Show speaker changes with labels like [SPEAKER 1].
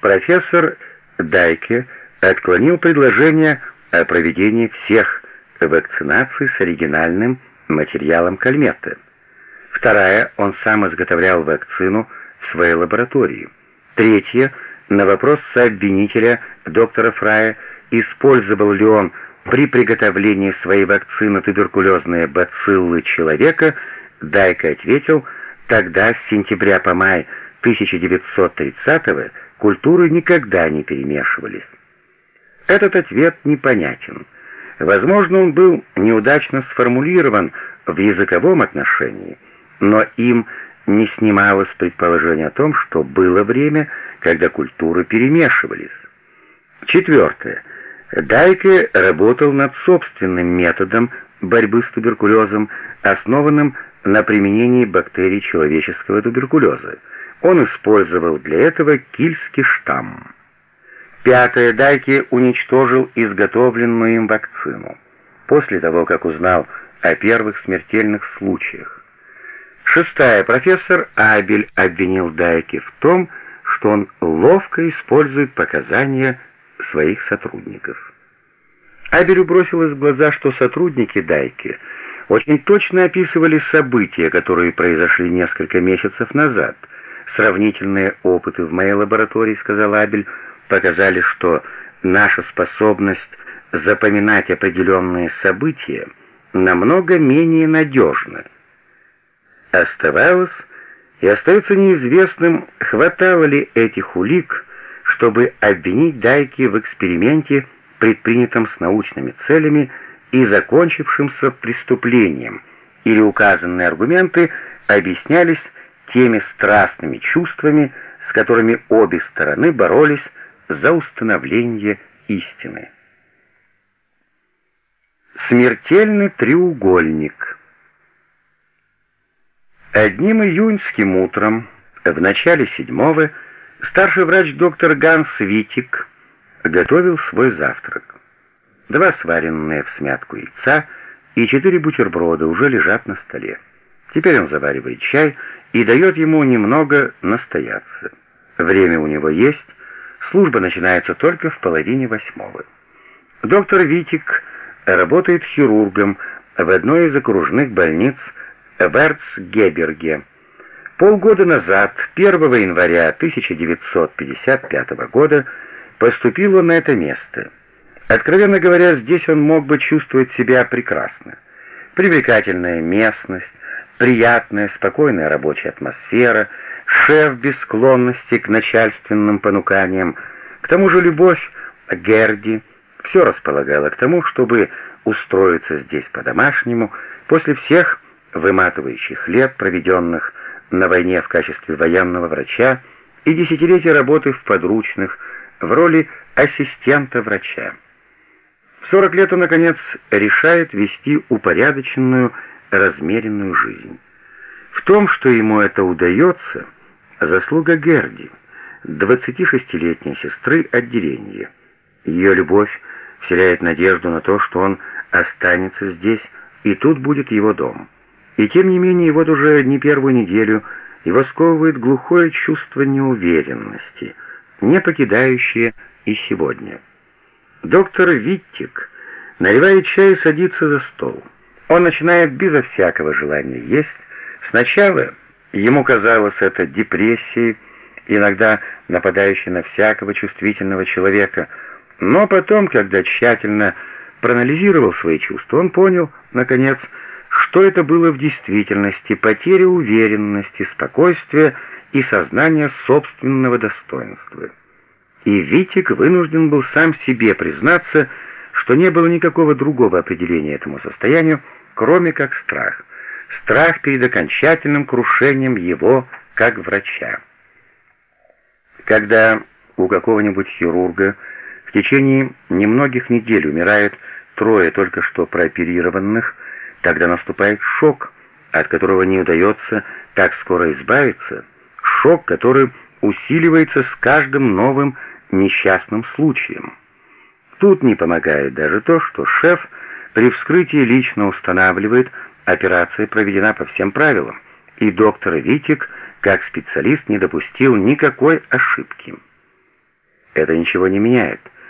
[SPEAKER 1] Профессор Дайке отклонил предложение о проведении всех вакцинаций с оригинальным материалом кальметта. Вторая, он сам изготовлял вакцину в своей лаборатории. Третье, на вопрос сообвинителя доктора Фрая, использовал ли он при приготовлении своей вакцины туберкулезные бациллы человека, Дайка ответил, тогда с сентября по май 1930-го культуры никогда не перемешивались. Этот ответ непонятен. Возможно, он был неудачно сформулирован в языковом отношении, но им не снималось предположение о том, что было время, когда культуры перемешивались. Четвертое. Дайке работал над собственным методом борьбы с туберкулезом, основанным на применении бактерий человеческого туберкулеза. Он использовал для этого кильский штамм. Пятое. Дайке уничтожил изготовленную им вакцину. После того, как узнал о первых смертельных случаях. Шестая. Профессор Абель обвинил Дайке в том, что он ловко использует показания своих сотрудников. Абелю бросилось в глаза, что сотрудники Дайки очень точно описывали события, которые произошли несколько месяцев назад. Сравнительные опыты в моей лаборатории, сказал Абель, показали, что наша способность запоминать определенные события намного менее надежна. Оставалось и остается неизвестным, хватало ли этих улик, чтобы обвинить Дайки в эксперименте, предпринятом с научными целями и закончившимся преступлением, или указанные аргументы объяснялись теми страстными чувствами, с которыми обе стороны боролись за установление истины. Смертельный треугольник Одним июньским утром, в начале седьмого, Старший врач доктор Ганс Витик готовил свой завтрак. Два сваренные в смятку яйца и четыре бутерброда уже лежат на столе. Теперь он заваривает чай и дает ему немного настояться. Время у него есть, служба начинается только в половине восьмого. Доктор Витик работает хирургом в одной из окружных больниц в Эрцгеберге. Полгода назад, 1 января 1955 года, поступил он на это место. Откровенно говоря, здесь он мог бы чувствовать себя прекрасно. Привлекательная местность, приятная, спокойная рабочая атмосфера, шеф без склонности к начальственным понуканиям, к тому же любовь Герди, все располагало к тому, чтобы устроиться здесь по-домашнему после всех выматывающих лет, проведенных на войне в качестве военного врача и десятилетия работы в подручных в роли ассистента врача. В 40 лет он, наконец, решает вести упорядоченную, размеренную жизнь. В том, что ему это удается, заслуга Герди, 26-летней сестры отделения. Ее любовь вселяет надежду на то, что он останется здесь, и тут будет его дом. И тем не менее, вот уже не первую неделю его сковывает глухое чувство неуверенности, не покидающее и сегодня. Доктор Виттик наливает чай и садится за стол. Он начинает безо всякого желания есть. Сначала ему казалось это депрессией, иногда нападающей на всякого чувствительного человека, но потом, когда тщательно проанализировал свои чувства, он понял, наконец, что это было в действительности потеря уверенности, спокойствия и сознания собственного достоинства. И Витик вынужден был сам себе признаться, что не было никакого другого определения этому состоянию, кроме как страх. Страх перед окончательным крушением его как врача. Когда у какого-нибудь хирурга в течение немногих недель умирает трое только что прооперированных, Тогда наступает шок, от которого не удается так скоро избавиться, шок, который усиливается с каждым новым несчастным случаем. Тут не помогает даже то, что шеф при вскрытии лично устанавливает, операция проведена по всем правилам, и доктор Витик, как специалист, не допустил никакой ошибки. Это ничего не меняет.